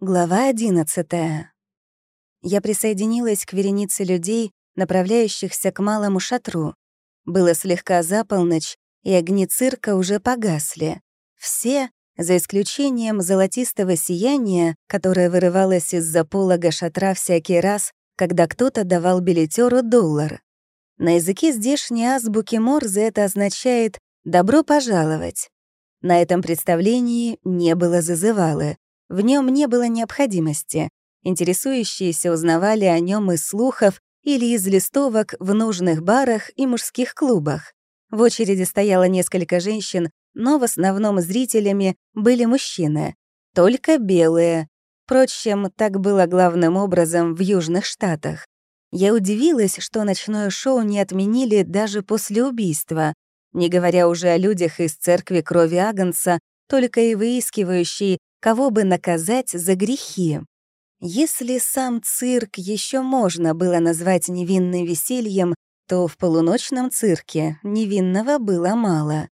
Глава 11. Я присоединилась к веренице людей, направляющихся к малому шатру. Было слегка за полночь, и огни цирка уже погасли. Все, за исключением золотистого сияния, которое вырывалось из-за полога шатра всякий раз, когда кто-то давал билетеру доллар. На языке здешней азбуки Морзе это означает «добро пожаловать». На этом представлении не было зазывалы, в нем не было необходимости. Интересующиеся узнавали о нем из слухов или из листовок в нужных барах и мужских клубах. В очереди стояло несколько женщин, но в основном зрителями были мужчины. Только белые. Впрочем, так было главным образом в Южных Штатах. Я удивилась, что ночное шоу не отменили даже после убийства, не говоря уже о людях из церкви крови Агнца, только и выискивающие кого бы наказать за грехи. Если сам цирк еще можно было назвать невинным весельем, то в полуночном цирке невинного было мало.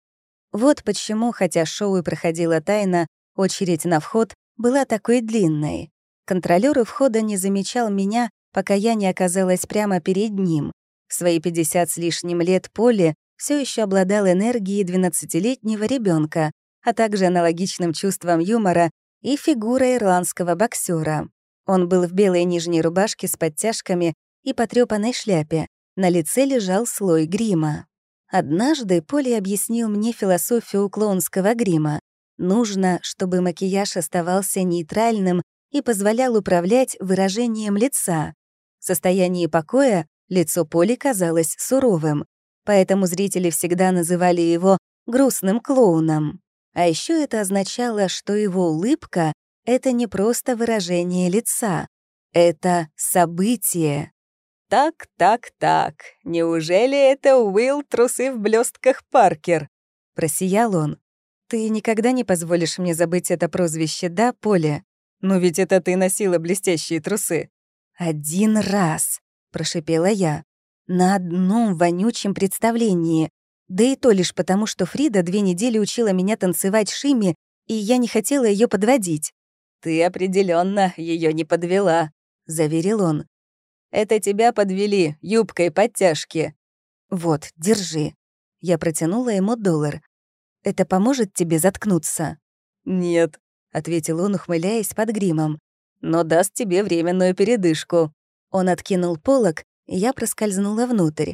Вот почему, хотя шоу и проходило тайно, очередь на вход была такой длинной. Контролёр у входа не замечал меня, пока я не оказалась прямо перед ним. В свои 50 с лишним лет Поле все еще обладал энергией 12-летнего ребенка, а также аналогичным чувством юмора и фигурой ирландского боксера. Он был в белой нижней рубашке с подтяжками и потрёпанной шляпе. На лице лежал слой грима. Однажды Поли объяснил мне философию клоунского грима. Нужно, чтобы макияж оставался нейтральным и позволял управлять выражением лица. В состоянии покоя лицо Поли казалось суровым, поэтому зрители всегда называли его грустным клоуном. А еще это означало, что его улыбка — это не просто выражение лица, это событие. «Так, так, так, неужели это Уилл трусы в блестках Паркер?» — просиял он. «Ты никогда не позволишь мне забыть это прозвище, да, Поля? Ну ведь это ты носила блестящие трусы». «Один раз», — прошипела я, — «на одном вонючем представлении, да и то лишь потому, что Фрида две недели учила меня танцевать шими, и я не хотела ее подводить. «Ты определенно ее не подвела», — заверил он. «Это тебя подвели юбкой подтяжки». «Вот, держи». Я протянула ему доллар. «Это поможет тебе заткнуться?» «Нет», — ответил он, ухмыляясь под гримом. «Но даст тебе временную передышку». Он откинул полог, и я проскользнула внутрь.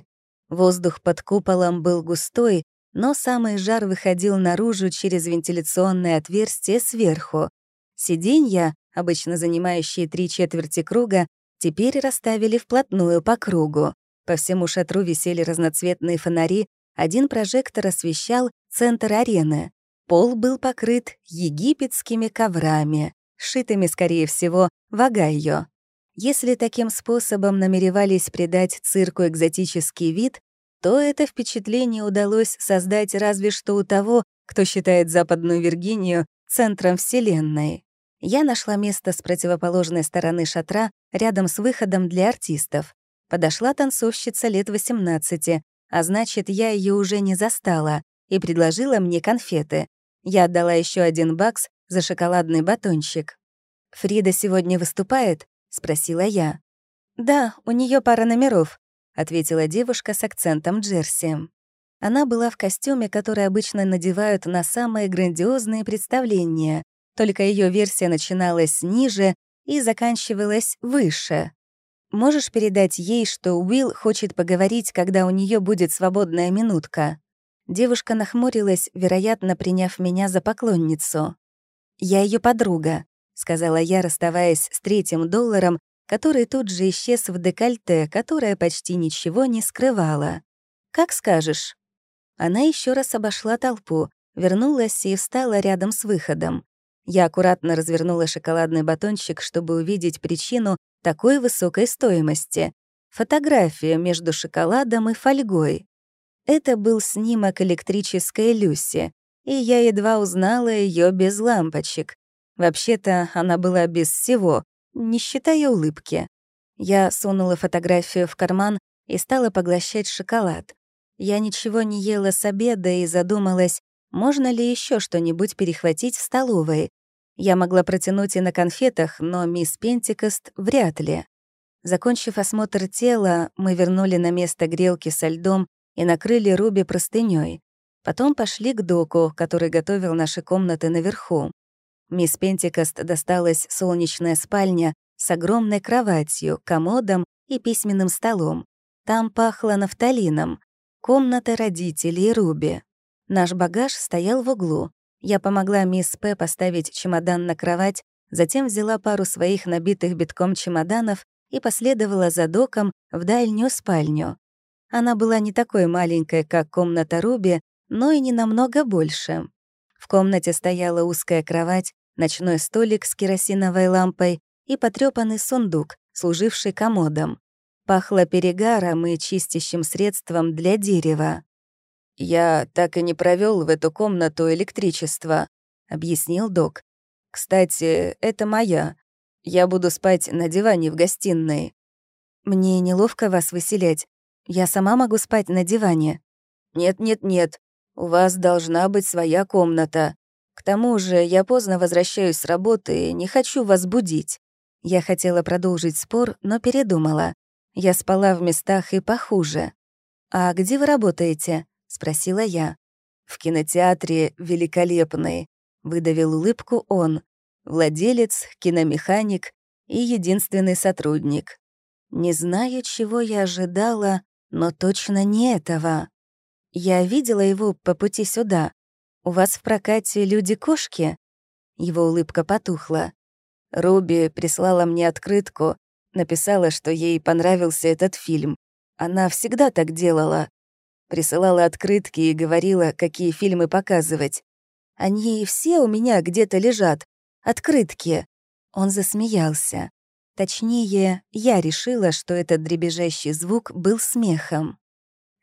Воздух под куполом был густой, но самый жар выходил наружу через вентиляционное отверстие сверху. Сиденья, обычно занимающие три четверти круга, теперь расставили вплотную по кругу. По всему шатру висели разноцветные фонари, один прожектор освещал центр арены. Пол был покрыт египетскими коврами, сшитыми, скорее всего, в. Если таким способом намеревались придать цирку экзотический вид, то это впечатление удалось создать разве что у того, кто считает Западную Виргинию центром Вселенной. Я нашла место с противоположной стороны шатра, рядом с выходом для артистов. Подошла танцовщица лет 18, а значит, я ее уже не застала, и предложила мне конфеты. Я отдала еще один бакс за шоколадный батончик. «Фрида сегодня выступает?» — спросила я. «Да, у нее пара номеров», — ответила девушка с акцентом Джерси. Она была в костюме, который обычно надевают на самые грандиозные представления, только ее версия начиналась ниже и заканчивалась выше. Можешь передать ей, что Уилл хочет поговорить, когда у нее будет свободная минутка?» Девушка нахмурилась, вероятно, приняв меня за поклонницу. «Я ее подруга», — сказала я, расставаясь с третьим долларом, который тут же исчез в декольте, которое почти ничего не скрывало. «Как скажешь». Она еще раз обошла толпу, вернулась и встала рядом с выходом. Я аккуратно развернула шоколадный батончик, чтобы увидеть причину такой высокой стоимости. Фотография между шоколадом и фольгой. Это был снимок электрической Люси, и я едва узнала ее без лампочек. Вообще-то она была без всего, не считая улыбки. Я сунула фотографию в карман и стала поглощать шоколад. Я ничего не ела с обеда и задумалась, можно ли еще что-нибудь перехватить в столовой. Я могла протянуть и на конфетах, но мисс Пентикост вряд ли. Закончив осмотр тела, мы вернули на место грелки со льдом и накрыли Руби простынёй. Потом пошли к доку, который готовил наши комнаты наверху. Мисс Пентикост досталась солнечная спальня с огромной кроватью, комодом и письменным столом. Там пахло нафталином. Комната родителей Руби. Наш багаж стоял в углу. Я помогла мисс П. поставить чемодан на кровать, затем взяла пару своих набитых битком чемоданов и последовала за доком в дальнюю спальню. Она была не такой маленькой, как комната Руби, но и не намного больше. В комнате стояла узкая кровать, ночной столик с керосиновой лампой и потрёпанный сундук, служивший комодом. Пахло перегаром и чистящим средством для дерева. «Я так и не провёл в эту комнату электричество», — объяснил док. «Кстати, это моя. Я буду спать на диване в гостиной». «Мне неловко вас выселять. Я сама могу спать на диване». «Нет-нет-нет, у вас должна быть своя комната. К тому же я поздно возвращаюсь с работы и не хочу вас будить». Я хотела продолжить спор, но передумала. Я спала в местах и похуже. «А где вы работаете?» — спросила я. «В кинотеатре великолепный», — выдавил улыбку он. «Владелец, киномеханик и единственный сотрудник. Не знаю, чего я ожидала, но точно не этого. Я видела его по пути сюда. У вас в прокате люди-кошки?» Его улыбка потухла. Руби прислала мне открытку, написала, что ей понравился этот фильм. Она всегда так делала. Присылала открытки и говорила, какие фильмы показывать. Они все у меня где-то лежат. Открытки. Он засмеялся. Точнее, я решила, что этот дребезжащий звук был смехом.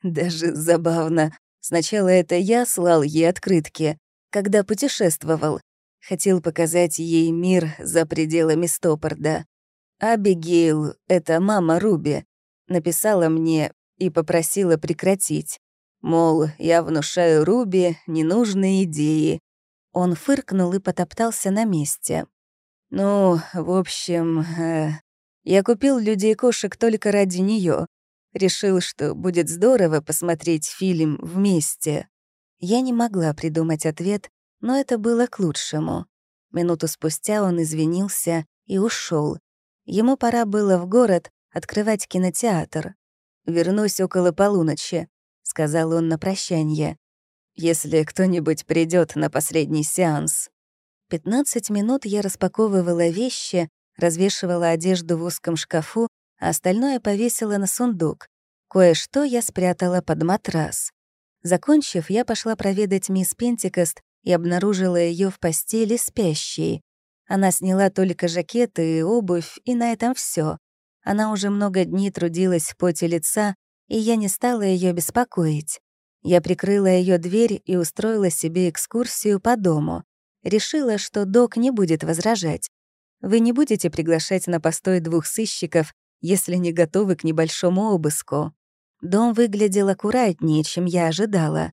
Даже забавно. Сначала это я слал ей открытки, когда путешествовал. Хотел показать ей мир за пределами Стопорда. Абигейл, это мама Руби, написала мне и попросила прекратить. Мол, я внушаю Руби ненужные идеи. Он фыркнул и потоптался на месте. Ну, в общем, э, я купил людей-кошек только ради нее. Решил, что будет здорово посмотреть фильм вместе. Я не могла придумать ответ, но это было к лучшему. Минуту спустя он извинился и ушел. Ему пора было в город открывать кинотеатр. «Вернусь около полуночи», — сказал он на прощание. «Если кто-нибудь придет на последний сеанс». 15 минут я распаковывала вещи, развешивала одежду в узком шкафу а остальное повесила на сундук. Кое-что я спрятала под матрас. Закончив, я пошла проведать мисс Пентикост и обнаружила ее в постели спящей. Она сняла только жакеты и обувь, и на этом все. Она уже много дней трудилась в поте лица, и я не стала ее беспокоить. Я прикрыла ее дверь и устроила себе экскурсию по дому. Решила, что док не будет возражать. Вы не будете приглашать на постой двух сыщиков если не готовы к небольшому обыску. Дом выглядел аккуратнее, чем я ожидала.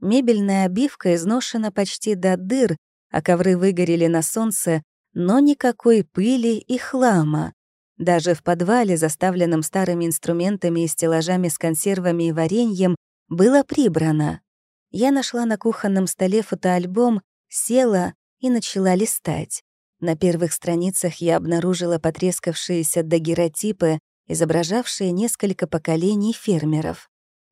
Мебельная обивка изношена почти до дыр, а ковры выгорели на солнце, но никакой пыли и хлама. Даже в подвале, заставленном старыми инструментами и стеллажами с консервами и вареньем, было прибрано. Я нашла на кухонном столе фотоальбом, села и начала листать. На первых страницах я обнаружила потрескавшиеся дагеротипы, изображавшие несколько поколений фермеров.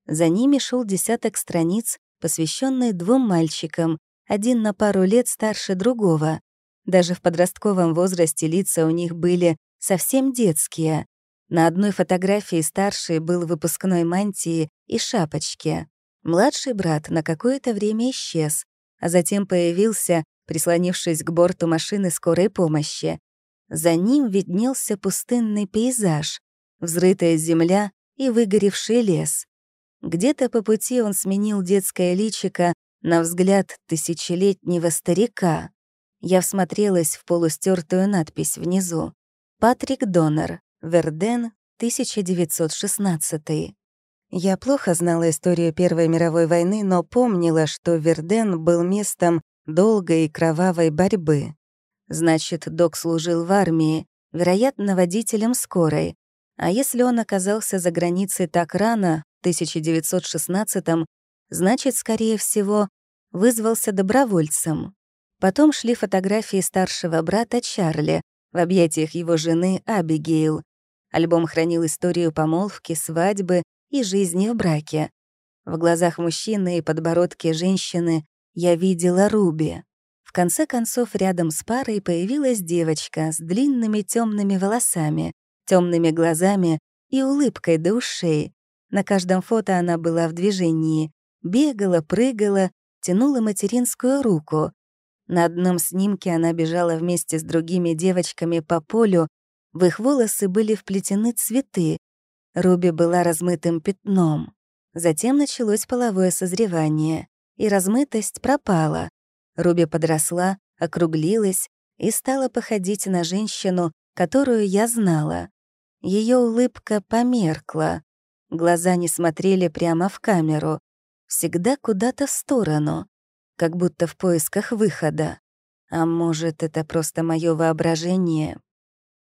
За ними шел десяток страниц, посвященные двум мальчикам, один на пару лет старше другого. Даже в подростковом возрасте лица у них были совсем детские. На одной фотографии старший был в выпускной мантии и шапочке. Младший брат на какое-то время исчез, а затем появился прислонившись к борту машины скорой помощи. За ним виднелся пустынный пейзаж, взрытая земля и выгоревший лес. Где-то по пути он сменил детское личико на взгляд тысячелетнего старика. Я всмотрелась в полустертую надпись внизу. «Патрик Донор, Верден, 1916». Я плохо знала историю Первой мировой войны, но помнила, что Верден был местом долгой и кровавой борьбы. Значит, док служил в армии, вероятно, водителем скорой. А если он оказался за границей так рано, в 1916-м, значит, скорее всего, вызвался добровольцем. Потом шли фотографии старшего брата Чарли в объятиях его жены Абигейл. Альбом хранил историю помолвки, свадьбы и жизни в браке. В глазах мужчины и подбородке женщины я видела Руби. В конце концов, рядом с парой появилась девочка с длинными темными волосами, темными глазами и улыбкой до ушей. На каждом фото она была в движении. Бегала, прыгала, тянула материнскую руку. На одном снимке она бежала вместе с другими девочками по полю, в их волосы были вплетены цветы. Руби была размытым пятном. Затем началось половое созревание, и размытость пропала. Руби подросла, округлилась и стала походить на женщину, которую я знала. Ее улыбка померкла. Глаза не смотрели прямо в камеру, всегда куда-то в сторону, как будто в поисках выхода. А может, это просто мое воображение?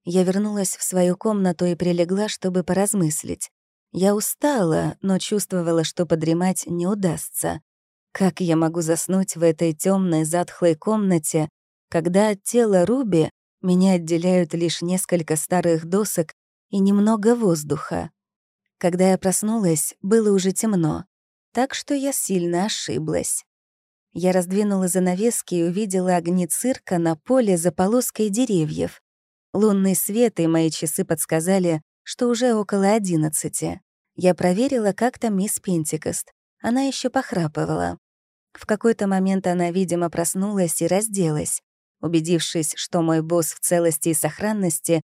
Я вернулась в свою комнату и прилегла, чтобы поразмыслить. Я устала, но чувствовала, что подремать не удастся. Как я могу заснуть в этой темной затхлой комнате, когда от тела Руби меня отделяют лишь несколько старых досок и немного воздуха? Когда я проснулась, было уже темно, так что я сильно ошиблась. Я раздвинула занавески и увидела огни цирка на поле за полоской деревьев. Лунный свет и мои часы подсказали, что уже около одиннадцати. Я проверила как-то мисс Пентикост. Она еще похрапывала. В какой-то момент она, видимо, проснулась и разделась. Убедившись, что мой босс в целости и сохранности,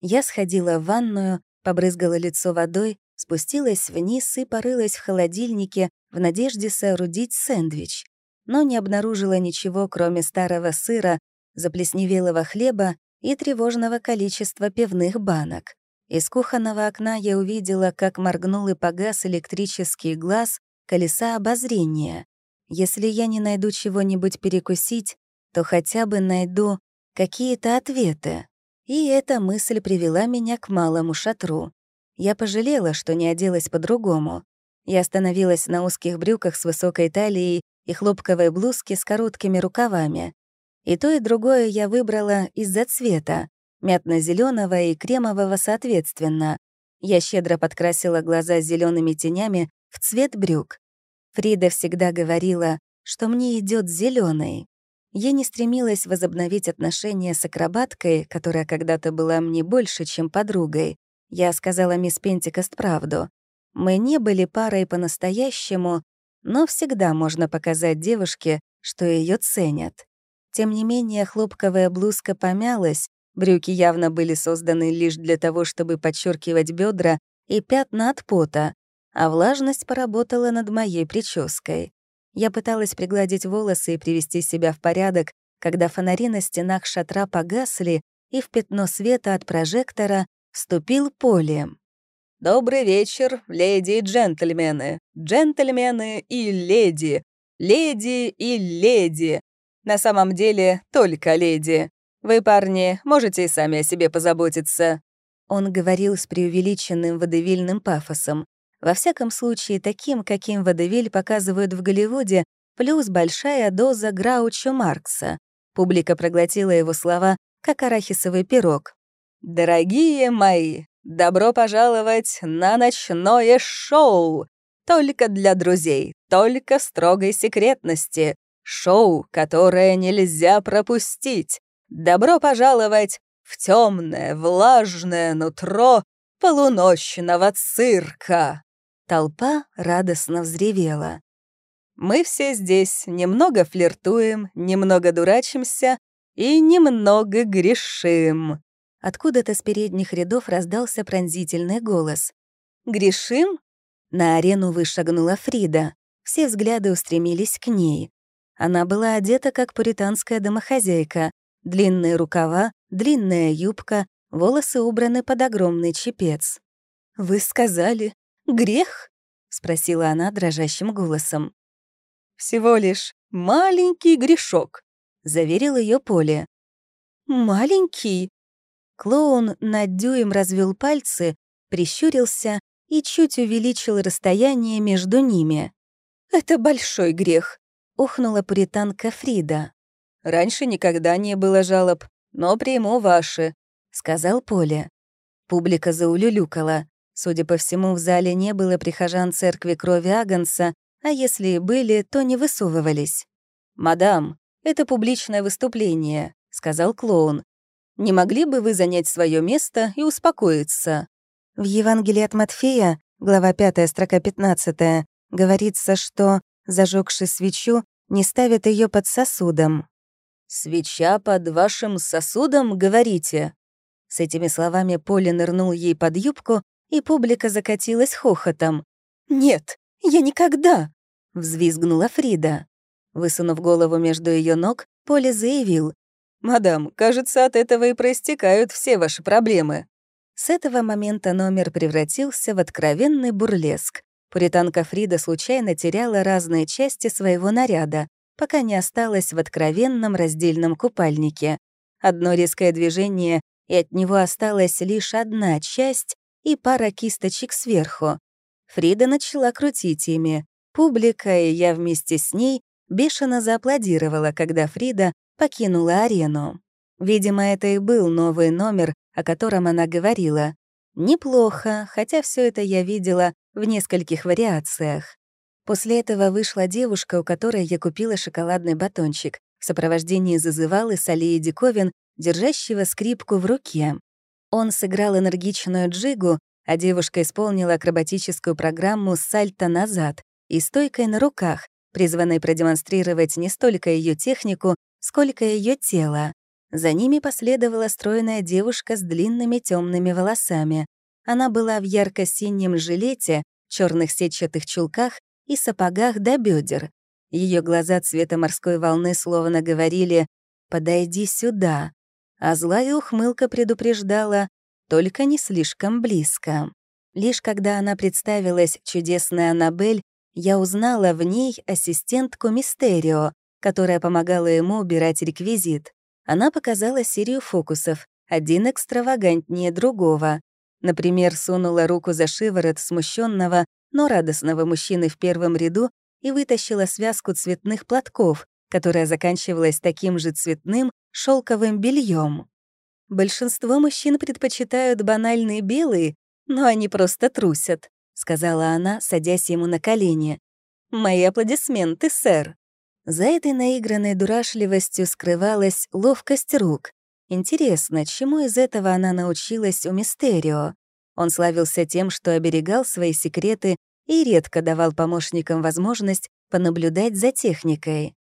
я сходила в ванную, побрызгала лицо водой, спустилась вниз и порылась в холодильнике в надежде соорудить сэндвич но не обнаружила ничего, кроме старого сыра, заплесневелого хлеба и тревожного количества пивных банок. Из кухонного окна я увидела, как моргнул и погас электрический глаз колеса обозрения. Если я не найду чего-нибудь перекусить, то хотя бы найду какие-то ответы. И эта мысль привела меня к малому шатру. Я пожалела, что не оделась по-другому. Я остановилась на узких брюках с высокой талией и хлопковой блузки с короткими рукавами. И то, и другое я выбрала из-за цвета, мятно зеленого и кремового соответственно. Я щедро подкрасила глаза зелеными тенями в цвет брюк. Фрида всегда говорила, что мне идет зеленый. Я не стремилась возобновить отношения с акробаткой, которая когда-то была мне больше, чем подругой. Я сказала мисс Пентикост правду. Мы не были парой по-настоящему, но всегда можно показать девушке, что ее ценят. Тем не менее, хлопковая блузка помялась, брюки явно были созданы лишь для того, чтобы подчеркивать бедра и пятна от пота, а влажность поработала над моей прической. Я пыталась пригладить волосы и привести себя в порядок, когда фонари на стенах шатра погасли, и в пятно света от прожектора вступил поле. «Добрый вечер, леди и джентльмены, джентльмены и леди, леди и леди. На самом деле, только леди. Вы, парни, можете и сами о себе позаботиться». Он говорил с преувеличенным водевильным пафосом. Во всяком случае, таким, каким водевиль показывают в Голливуде, плюс большая доза Граучо Маркса. Публика проглотила его слова, как арахисовый пирог. «Дорогие мои, Добро пожаловать на ночное шоу! Только для друзей, только в строгой секретности. Шоу, которое нельзя пропустить. Добро пожаловать в темное, влажное нутро полуночного цирка!» Толпа радостно взревела. «Мы все здесь немного флиртуем, немного дурачимся и немного грешим. Откуда-то с передних рядов раздался пронзительный голос. «Грешим?» На арену вышагнула Фрида. Все взгляды устремились к ней. Она была одета как пуританская домохозяйка. Длинные рукава, длинная юбка, волосы убраны под огромный чепец. «Вы сказали, грех?» — спросила она дрожащим голосом. «Всего лишь маленький грешок», — заверил ее Поле. «Маленький?» Клоун над дюйм развел пальцы, прищурился и чуть увеличил расстояние между ними. «Это большой грех», — ухнула пуританка Фрида. «Раньше никогда не было жалоб, но приму ваши», — сказал Поля. Публика заулюлюкала. Судя по всему, в зале не было прихожан церкви крови Агнца, а если и были, то не высовывались. «Мадам, это публичное выступление», — сказал клоун. «Не могли бы вы занять свое место и успокоиться?» В Евангелии от Матфея, глава 5, строка 15, говорится, что, зажегши свечу, не ставят ее под сосудом. «Свеча под вашим сосудом, говорите?» С этими словами Поля нырнул ей под юбку, и публика закатилась хохотом. «Нет, я никогда!» — взвизгнула Фрида. Высунув голову между ее ног, Поля заявил. «Мадам, кажется, от этого и проистекают все ваши проблемы». С этого момента номер превратился в откровенный бурлеск. Пуританка Фрида случайно теряла разные части своего наряда, пока не осталась в откровенном раздельном купальнике. Одно резкое движение, и от него осталась лишь одна часть и пара кисточек сверху. Фрида начала крутить ими. Публика, и я вместе с ней, бешено зааплодировала, когда Фрида покинула арену. Видимо, это и был новый номер, о котором она говорила. Неплохо, хотя все это я видела в нескольких вариациях. После этого вышла девушка, у которой я купила шоколадный батончик, в сопровождении зазывалы с аллеей диковин, держащего скрипку в руке. Он сыграл энергичную джигу, а девушка исполнила акробатическую программу «Сальто назад» и стойкой на руках, призванной продемонстрировать не столько ее технику, сколько ее тело. За ними последовала стройная девушка с длинными темными волосами. Она была в ярко-синем жилете, черных сетчатых чулках и сапогах до бедер. Ее глаза цвета морской волны словно говорили «Подойди сюда», а злая ухмылка предупреждала «Только не слишком близко». Лишь когда она представилась чудесная Аннабель, я узнала в ней ассистентку Мистерио, которая помогала ему убирать реквизит. Она показала серию фокусов, один экстравагантнее другого. Например, сунула руку за шиворот смущенного, но радостного мужчины в первом ряду и вытащила связку цветных платков, которая заканчивалась таким же цветным шелковым бельем. Большинство мужчин предпочитают банальные белые, но они просто трусят, сказала она, садясь ему на колени. Мои аплодисменты, сэр. За этой наигранной дурашливостью скрывалась ловкость рук. Интересно, чему из этого она научилась у Мистерио? Он славился тем, что оберегал свои секреты и редко давал помощникам возможность понаблюдать за техникой.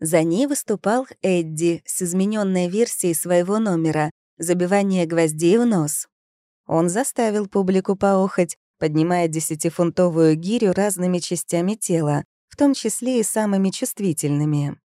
За ней выступал Эдди с измененной версией своего номера «Забивание гвоздей в нос». Он заставил публику поохать, поднимая десятифунтовую гирю разными частями тела, в том числе и самыми чувствительными.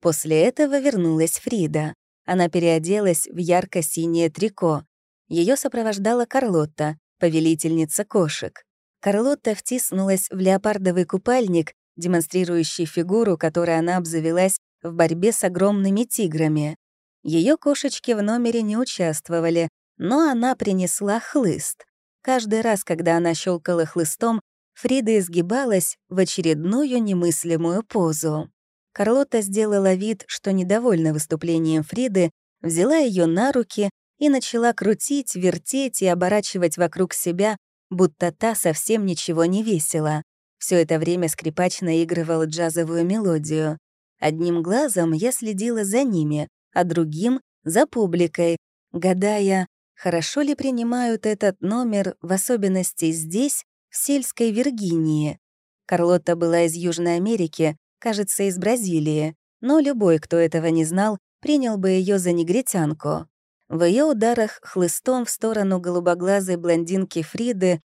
После этого вернулась Фрида. Она переоделась в ярко-синее трико. Ее сопровождала Карлотта, повелительница кошек. Карлотта втиснулась в леопардовый купальник, демонстрирующий фигуру, которой она обзавелась в борьбе с огромными тиграми. Ее кошечки в номере не участвовали, но она принесла хлыст. Каждый раз, когда она щелкала хлыстом, Фрида изгибалась в очередную немыслимую позу. Карлота сделала вид, что недовольна выступлением Фриды, взяла ее на руки и начала крутить, вертеть и оборачивать вокруг себя, будто та совсем ничего не весила. Все это время скрипач наигрывал джазовую мелодию. Одним глазом я следила за ними, а другим — за публикой, гадая, хорошо ли принимают этот номер, в особенности здесь, в сельской Виргинии. Карлотта была из Южной Америки, кажется, из Бразилии, но любой, кто этого не знал, принял бы ее за негритянку. В ее ударах хлыстом в сторону голубоглазой блондинки Фриды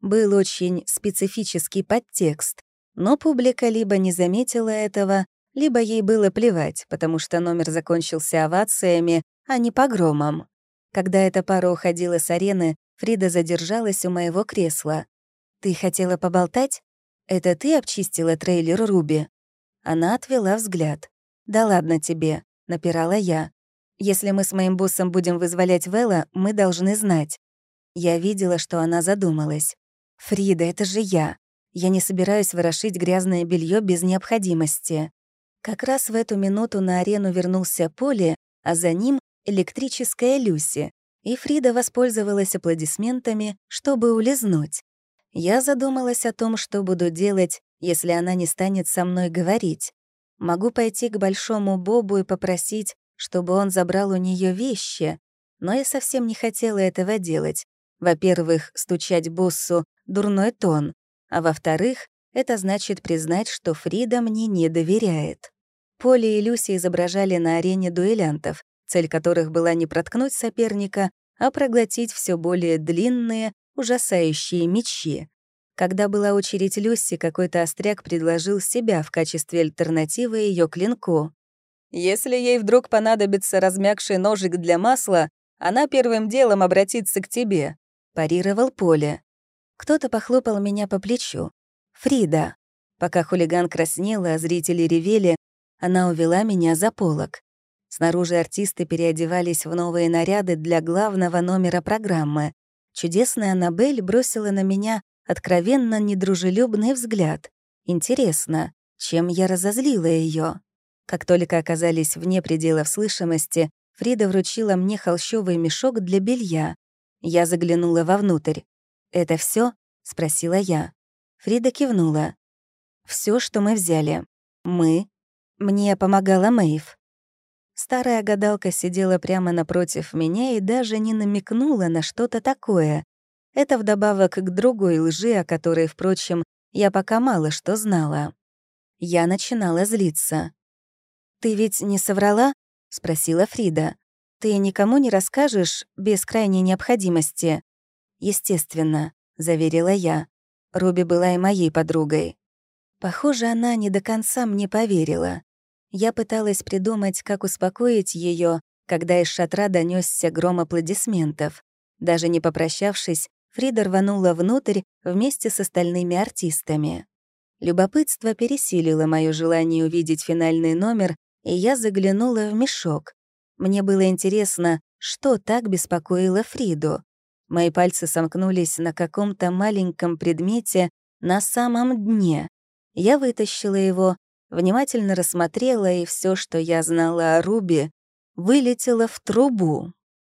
был очень специфический подтекст, но публика либо не заметила этого, либо ей было плевать, потому что номер закончился овациями, а не погромом. Когда эта пара уходила с арены, Фрида задержалась у моего кресла. «Ты хотела поболтать? Это ты обчистила трейлер Руби?» Она отвела взгляд. «Да ладно тебе», — напирала я. Если мы с моим боссом будем вызволять Вэлла, мы должны знать. Я видела, что она задумалась. «Фрида, это же я. Я не собираюсь ворошить грязное белье без необходимости». Как раз в эту минуту на арену вернулся Поли, а за ним — электрическая Люси, и Фрида воспользовалась аплодисментами, чтобы улизнуть. Я задумалась о том, что буду делать, если она не станет со мной говорить. Могу пойти к Большому Бобу и попросить, чтобы он забрал у нее вещи, но я совсем не хотела этого делать. Во-первых, стучать боссу — дурной тон, а во-вторых, это значит признать, что Фрида мне не доверяет. Поли и Люси изображали на арене дуэлянтов, цель которых была не проткнуть соперника, а проглотить все более длинные, ужасающие мечи. Когда была очередь Люси, какой-то остряк предложил себя в качестве альтернативы ее клинку. Если ей вдруг понадобится размягший ножик для масла, она первым делом обратится к тебе», — парировал Поле. Кто-то похлопал меня по плечу. «Фрида». Пока хулиган краснела, а зрители ревели, она увела меня за полок. Снаружи артисты переодевались в новые наряды для главного номера программы. Чудесная Аннабель бросила на меня откровенно недружелюбный взгляд. Интересно, чем я разозлила ее? Как только оказались вне пределов слышимости, Фрида вручила мне холщовый мешок для белья. Я заглянула вовнутрь. «Это все? спросила я. Фрида кивнула. Все, что мы взяли. Мы. Мне помогала Мэйв. Старая гадалка сидела прямо напротив меня и даже не намекнула на что-то такое. Это вдобавок к другой лжи, о которой, впрочем, я пока мало что знала. Я начинала злиться. «Ты ведь не соврала?» — спросила Фрида. «Ты никому не расскажешь без крайней необходимости?» «Естественно», — заверила я. Руби была и моей подругой. Похоже, она не до конца мне поверила. Я пыталась придумать, как успокоить ее, когда из шатра донесся гром аплодисментов. Даже не попрощавшись, Фрида рванула внутрь вместе с остальными артистами. Любопытство пересилило мое желание увидеть финальный номер и я заглянула в мешок. Мне было интересно, что так беспокоило Фриду. Мои пальцы сомкнулись на каком-то маленьком предмете на самом дне. Я вытащила его, внимательно рассмотрела, и все, что я знала о Руби, вылетело в трубу.